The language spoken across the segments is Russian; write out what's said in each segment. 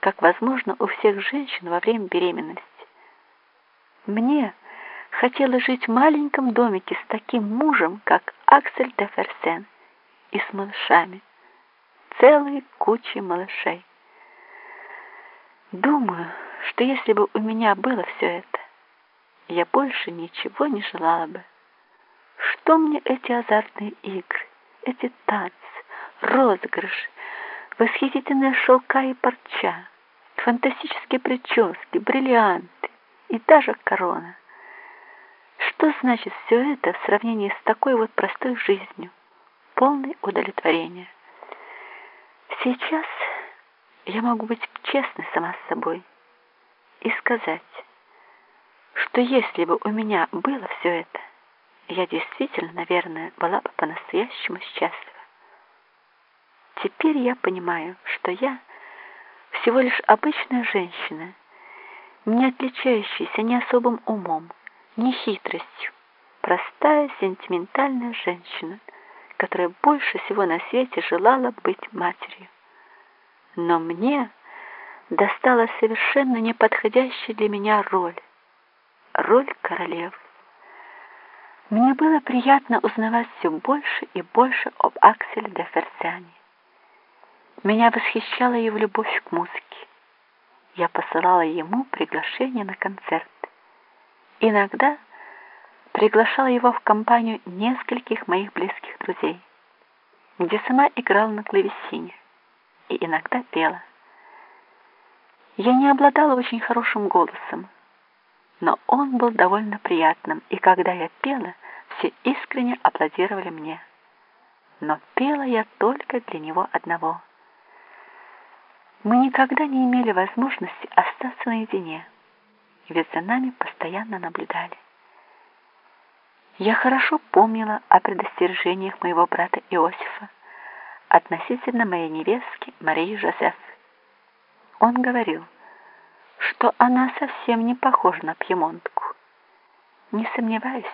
как возможно у всех женщин во время беременности. Мне хотелось жить в маленьком домике с таким мужем, как Аксель де Ферсен, и с малышами, целой кучей малышей. Думаю, что если бы у меня было все это, я больше ничего не желала бы. Что мне эти азартные игры, эти танцы, розыгрыши, восхитительные шелка и парча, фантастические прически, бриллианты и даже корона? Что значит все это в сравнении с такой вот простой жизнью, полной удовлетворения? Сейчас я могу быть честной сама с собой и сказать, что если бы у меня было все это, я действительно, наверное, была бы по-настоящему счастлива. Теперь я понимаю, что я всего лишь обычная женщина, не отличающаяся ни особым умом, ни хитростью, простая сентиментальная женщина, которая больше всего на свете желала быть матерью. Но мне досталась совершенно неподходящая для меня роль, роль королевы. Мне было приятно узнавать все больше и больше об Акселе де Ферсиане. Меня восхищала его любовь к музыке. Я посылала ему приглашение на концерт. Иногда приглашала его в компанию нескольких моих близких друзей, где сама играла на клавесине и иногда пела. Я не обладала очень хорошим голосом, но он был довольно приятным, и когда я пела, все искренне аплодировали мне. Но пела я только для него одного. Мы никогда не имели возможности остаться наедине, ведь за нами постоянно наблюдали. Я хорошо помнила о предостережениях моего брата Иосифа относительно моей невестки Марии Жозеф. Он говорил, что она совсем не похожа на пьемонтку. Не сомневаюсь,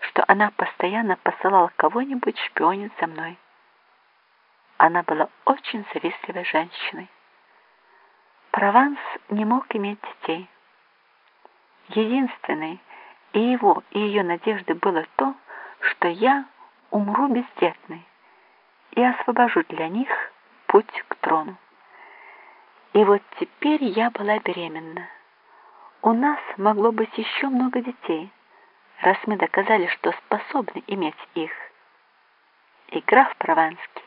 что она постоянно посылала кого-нибудь шпионить за мной. Она была очень завистливой женщиной. Прованс не мог иметь детей. Единственной и его, и ее надеждой было то, что я умру бездетной и освобожу для них путь к трону. И вот теперь я была беременна. У нас могло быть еще много детей, раз мы доказали, что способны иметь их. И граф Прованский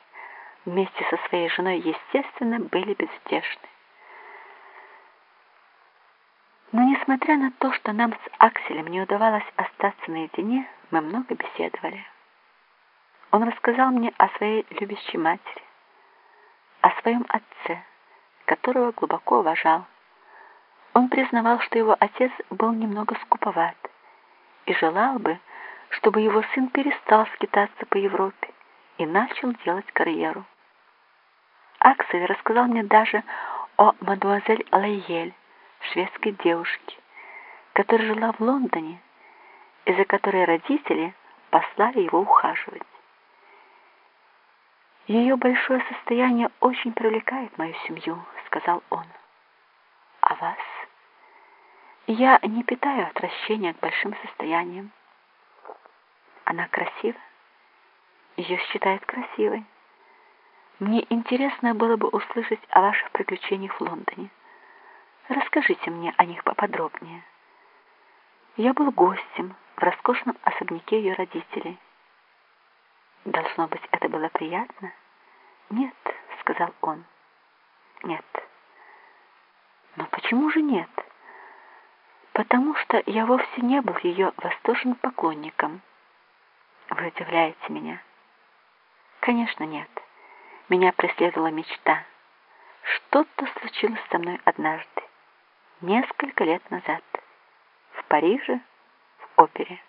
вместе со своей женой, естественно, были безутешны. Но несмотря на то, что нам с Акселем не удавалось остаться наедине, мы много беседовали. Он рассказал мне о своей любящей матери, о своем отце, которого глубоко уважал. Он признавал, что его отец был немного скуповат и желал бы, чтобы его сын перестал скитаться по Европе и начал делать карьеру. Аксель рассказал мне даже о мадемуазель Лайель, шведской девушке, которая жила в Лондоне и за которой родители послали его ухаживать. Ее большое состояние очень привлекает мою семью, сказал он. А вас? Я не питаю отвращения к большим состояниям. Она красива? Ее считают красивой. Мне интересно было бы услышать о ваших приключениях в Лондоне. Расскажите мне о них поподробнее. Я был гостем в роскошном особняке ее родителей. Должно быть, это было приятно? Нет, сказал он. Нет. Но почему же нет? Потому что я вовсе не был ее восторженным поклонником. Вы удивляете меня? Конечно, нет. Меня преследовала мечта. Что-то случилось со мной однажды, несколько лет назад, в Париже, в опере.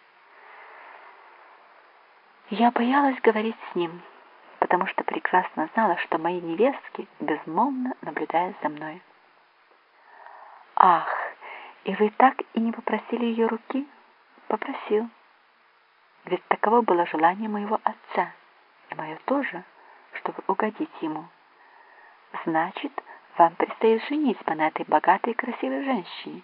Я боялась говорить с ним, потому что прекрасно знала, что мои невестки безмолвно наблюдают за мной. «Ах, и вы так и не попросили ее руки?» «Попросил. Ведь таково было желание моего отца, и мое тоже, чтобы угодить ему. Значит, вам предстоит жениться на этой богатой и красивой женщине.